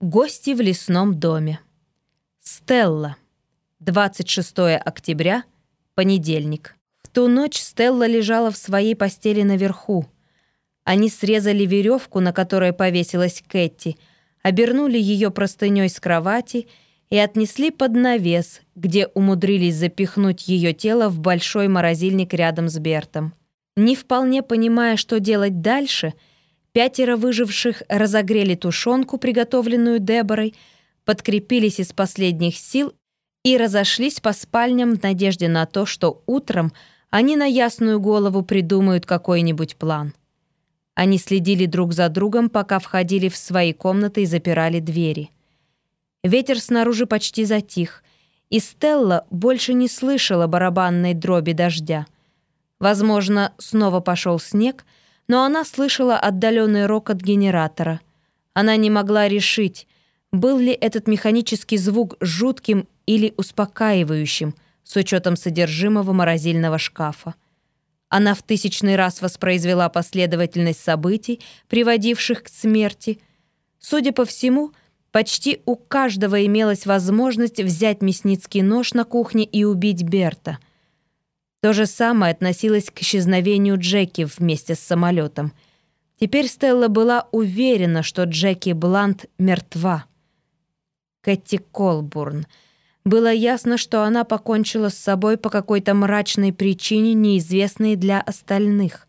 Гости в лесном доме. Стелла. 26 октября, понедельник. В ту ночь Стелла лежала в своей постели наверху. Они срезали веревку, на которой повесилась Кэти, обернули ее простыней с кровати и отнесли под навес, где умудрились запихнуть ее тело в большой морозильник рядом с Бертом. Не вполне понимая, что делать дальше — Пятеро выживших разогрели тушенку, приготовленную Деборой, подкрепились из последних сил и разошлись по спальням в надежде на то, что утром они на ясную голову придумают какой-нибудь план. Они следили друг за другом, пока входили в свои комнаты и запирали двери. Ветер снаружи почти затих, и Стелла больше не слышала барабанной дроби дождя. Возможно, снова пошел снег — но она слышала отдаленный рокот генератора. Она не могла решить, был ли этот механический звук жутким или успокаивающим, с учетом содержимого морозильного шкафа. Она в тысячный раз воспроизвела последовательность событий, приводивших к смерти. Судя по всему, почти у каждого имелась возможность взять мясницкий нож на кухне и убить Берта — то же самое относилось к исчезновению Джеки вместе с самолетом. Теперь Стелла была уверена, что Джеки Блант мертва. Кэти Колбурн. Было ясно, что она покончила с собой по какой-то мрачной причине, неизвестной для остальных.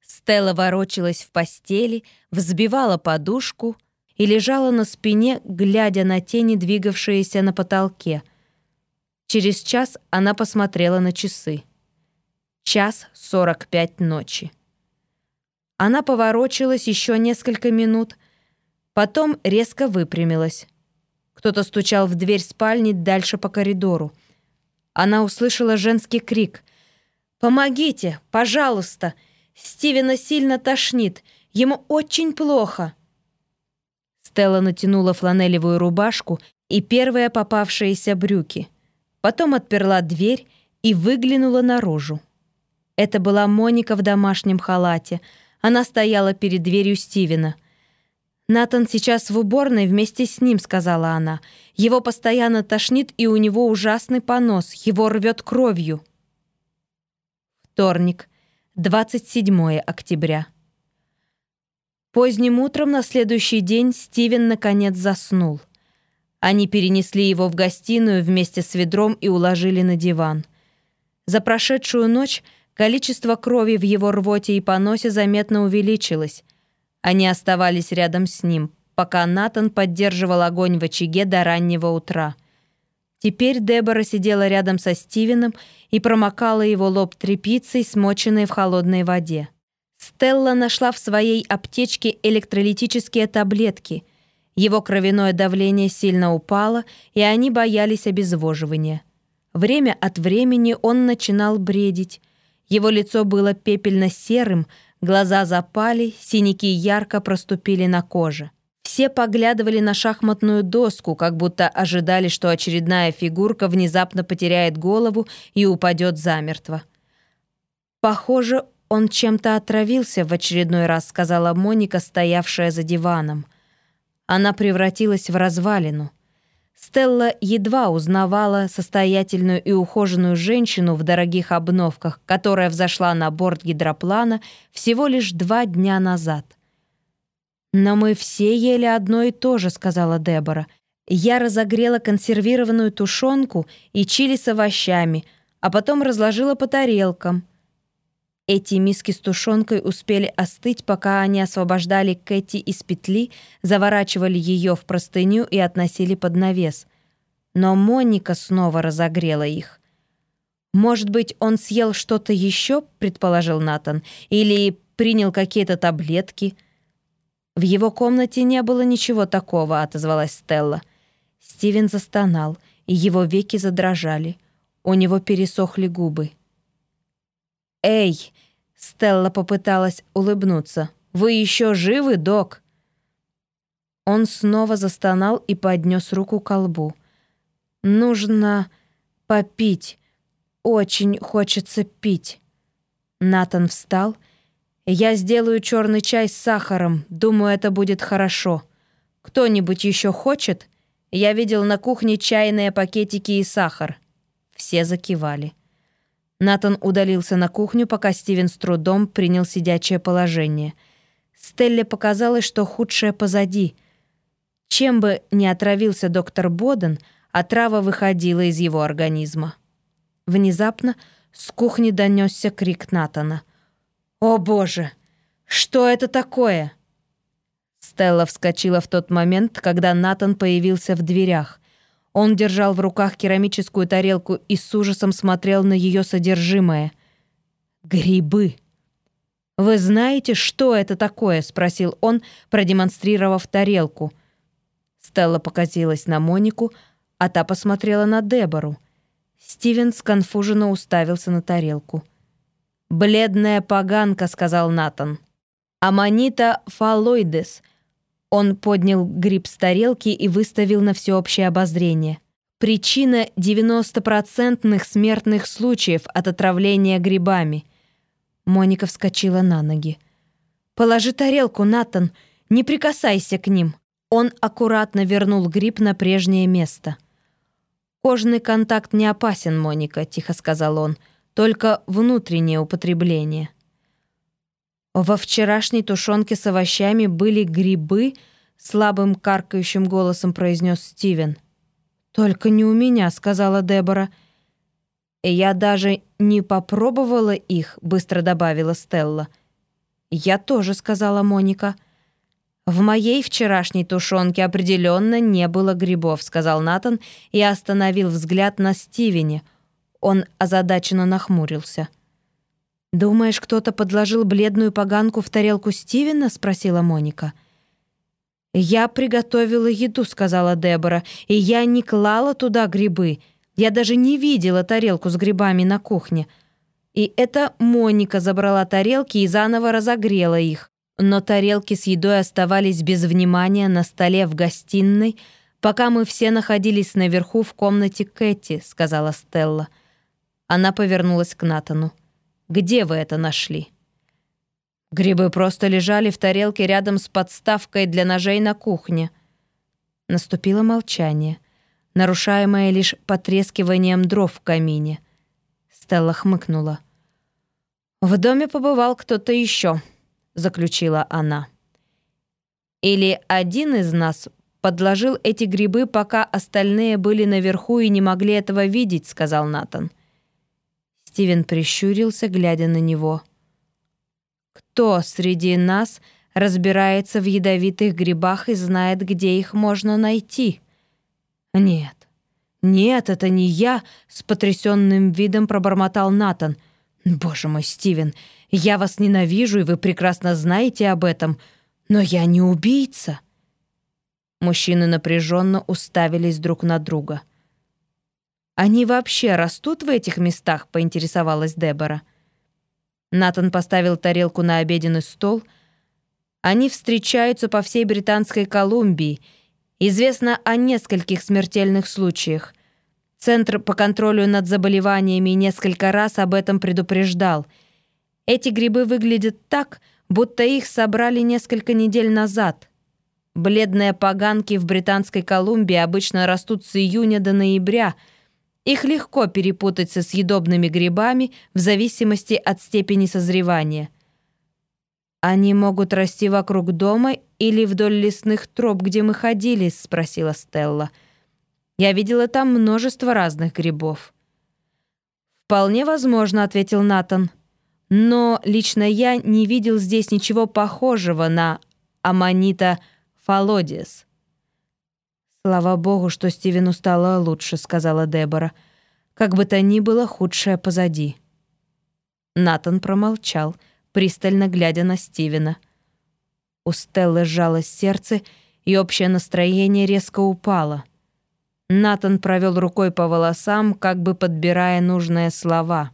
Стелла ворочалась в постели, взбивала подушку и лежала на спине, глядя на тени, двигавшиеся на потолке. Через час она посмотрела на часы. Час сорок пять ночи. Она поворочилась еще несколько минут, потом резко выпрямилась. Кто-то стучал в дверь спальни дальше по коридору. Она услышала женский крик. «Помогите! Пожалуйста! Стивена сильно тошнит! Ему очень плохо!» Стелла натянула фланелевую рубашку и первые попавшиеся брюки. Потом отперла дверь и выглянула наружу. Это была Моника в домашнем халате. Она стояла перед дверью Стивена. «Натан сейчас в уборной вместе с ним», — сказала она. «Его постоянно тошнит, и у него ужасный понос. Его рвет кровью». Вторник, 27 октября. Поздним утром на следующий день Стивен наконец заснул. Они перенесли его в гостиную вместе с ведром и уложили на диван. За прошедшую ночь Количество крови в его рвоте и поносе заметно увеличилось. Они оставались рядом с ним, пока Натан поддерживал огонь в очаге до раннего утра. Теперь Дебора сидела рядом со Стивеном и промокала его лоб тряпицей, смоченной в холодной воде. Стелла нашла в своей аптечке электролитические таблетки. Его кровяное давление сильно упало, и они боялись обезвоживания. Время от времени он начинал бредить. Его лицо было пепельно-серым, глаза запали, синяки ярко проступили на коже. Все поглядывали на шахматную доску, как будто ожидали, что очередная фигурка внезапно потеряет голову и упадет замертво. «Похоже, он чем-то отравился в очередной раз», сказала Моника, стоявшая за диваном. Она превратилась в развалину. Стелла едва узнавала состоятельную и ухоженную женщину в дорогих обновках, которая взошла на борт гидроплана всего лишь два дня назад. «Но мы все ели одно и то же», — сказала Дебора. «Я разогрела консервированную тушенку и чили с овощами, а потом разложила по тарелкам. Эти миски с тушенкой успели остыть, пока они освобождали Кэти из петли, заворачивали ее в простыню и относили под навес. Но Моника снова разогрела их. «Может быть, он съел что-то еще?» — предположил Натан. «Или принял какие-то таблетки?» «В его комнате не было ничего такого», — отозвалась Стелла. Стивен застонал, и его веки задрожали. У него пересохли губы. «Эй!» — Стелла попыталась улыбнуться. «Вы еще живы, док?» Он снова застонал и поднес руку к колбу. «Нужно попить. Очень хочется пить». Натан встал. «Я сделаю черный чай с сахаром. Думаю, это будет хорошо. Кто-нибудь еще хочет? Я видел на кухне чайные пакетики и сахар. Все закивали. Натан удалился на кухню, пока Стивен с трудом принял сидячее положение. Стелле показалось, что худшее позади. Чем бы ни отравился доктор Боден, отрава выходила из его организма. Внезапно с кухни донесся крик Натана. «О боже! Что это такое?» Стелла вскочила в тот момент, когда Натан появился в дверях. Он держал в руках керамическую тарелку и с ужасом смотрел на ее содержимое. «Грибы!» «Вы знаете, что это такое?» — спросил он, продемонстрировав тарелку. Стелла показилась на Монику, а та посмотрела на Дебору. Стивен сконфуженно уставился на тарелку. «Бледная поганка», — сказал Натан. «Аманита фалоидес», он поднял гриб с тарелки и выставил на всеобщее обозрение. Причина 90-процентных смертных случаев от отравления грибами. Моника вскочила на ноги. «Положи тарелку, Натан, не прикасайся к ним». Он аккуратно вернул гриб на прежнее место. «Кожный контакт не опасен, Моника», — тихо сказал он, «только внутреннее употребление». Во вчерашней тушенке с овощами были грибы, слабым каркающим голосом произнес Стивен. Только не у меня, сказала Дебора. Я даже не попробовала их, быстро добавила Стелла. Я тоже, сказала Моника. В моей вчерашней тушенке определенно не было грибов, сказал Натан и остановил взгляд на Стивене. Он озадаченно нахмурился. «Думаешь, кто-то подложил бледную поганку в тарелку Стивена?» — спросила Моника. «Я приготовила еду», — сказала Дебора, «и я не клала туда грибы. Я даже не видела тарелку с грибами на кухне. И это Моника забрала тарелки и заново разогрела их. Но тарелки с едой оставались без внимания на столе в гостиной, пока мы все находились наверху в комнате Кэти», — сказала Стелла. Она повернулась к Натану. Где вы это нашли?» Грибы просто лежали в тарелке рядом с подставкой для ножей на кухне. Наступило молчание, нарушаемое лишь потрескиванием дров в камине. Стелла хмыкнула. «В доме побывал кто-то еще», — заключила она. «Или один из нас подложил эти грибы, пока остальные были наверху и не могли этого видеть», — сказал Натан. Стивен прищурился, глядя на него. «Кто среди нас разбирается в ядовитых грибах и знает, где их можно найти?» «Нет, нет, это не я», — с потрясенным видом пробормотал Натан. «Боже мой, Стивен, я вас ненавижу, и вы прекрасно знаете об этом, но я не убийца». Мужчины напряженно уставились друг на друга. «Они вообще растут в этих местах?» — поинтересовалась Дебора. Натан поставил тарелку на обеденный стол. «Они встречаются по всей Британской Колумбии. Известно о нескольких смертельных случаях. Центр по контролю над заболеваниями несколько раз об этом предупреждал. Эти грибы выглядят так, будто их собрали несколько недель назад. Бледные поганки в Британской Колумбии обычно растут с июня до ноября — их легко перепутать со съедобными грибами в зависимости от степени созревания. «Они могут расти вокруг дома или вдоль лесных троп, где мы ходили?» — спросила Стелла. «Я видела там множество разных грибов». «Вполне возможно», — ответил Натан. «Но лично я не видел здесь ничего похожего на аманита фалодиес». «Слава богу, что Стивену стало лучше», — сказала Дебора. «Как бы то ни было, худшее позади». Натан промолчал, пристально глядя на Стивена. У Стеллы сжалось сердце, и общее настроение резко упало. Натан провел рукой по волосам, как бы подбирая нужные слова.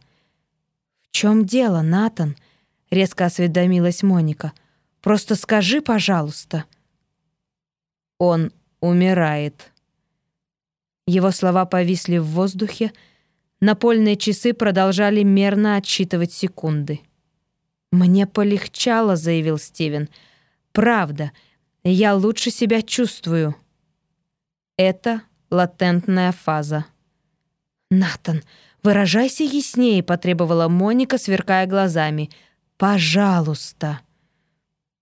«В чем дело, Натан?» — резко осведомилась Моника. «Просто скажи, пожалуйста». Он умирает». Его слова повисли в воздухе, напольные часы продолжали мерно отсчитывать секунды. «Мне полегчало», — заявил Стивен. «Правда, Я лучше себя чувствую. Это латентная фаза. Натан, выражайся яснее, потребовала Моника, сверкая глазами. Пожалуйста.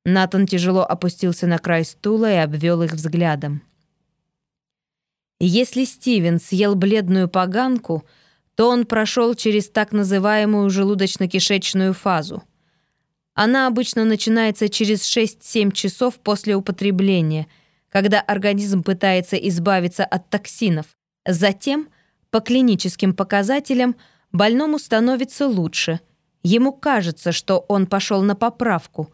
Натан тяжело опустился на край стула и обвел их взглядом. Если Стивен съел бледную поганку, то он прошел через так называемую желудочно-кишечную фазу. Она обычно начинается через 6-7 часов после употребления, когда организм пытается избавиться от токсинов. Затем, по клиническим показателям, больному становится лучше. Ему кажется, что он пошел на поправку.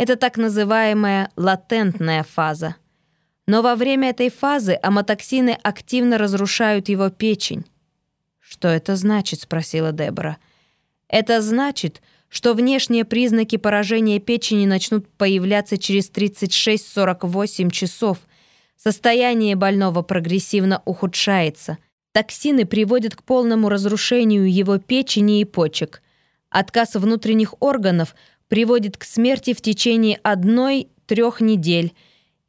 Это так называемая латентная фаза. Но во время этой фазы амотоксины активно разрушают его печень. «Что это значит?» — спросила Дебора. «Это значит, что внешние признаки поражения печени начнут появляться через 36-48 часов. Состояние больного прогрессивно ухудшается. Токсины приводят к полному разрушению его печени и почек. Отказ внутренних органов приводит к смерти в течение одной-трех недель –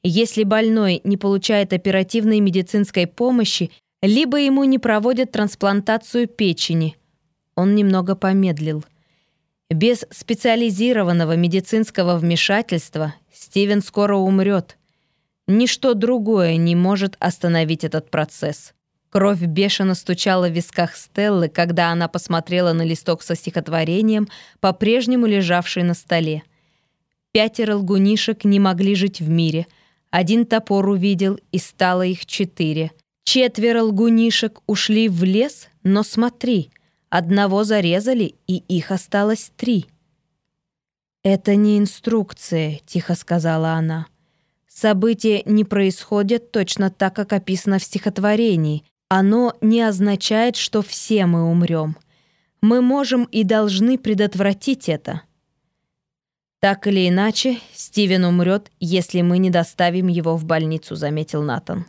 если больной не получает оперативной медицинской помощи, либо ему не проводят трансплантацию печени. Он немного помедлил. Без специализированного медицинского вмешательства Стивен скоро умрет. Ничто другое не может остановить этот процесс. Кровь бешено стучала в висках Стеллы, когда она посмотрела на листок со стихотворением, по-прежнему лежавший на столе. Пятеро лгунишек не могли жить в мире — один топор увидел, и стало их четыре. Четверо лгунишек ушли в лес, но смотри, одного зарезали, и их осталось три. «Это не инструкция», — тихо сказала она. «События не происходят точно так, как описано в стихотворении. Оно не означает, что все мы умрем. Мы можем и должны предотвратить это». «Так или иначе, Стивен умрет, если мы не доставим его в больницу», — заметил Натан.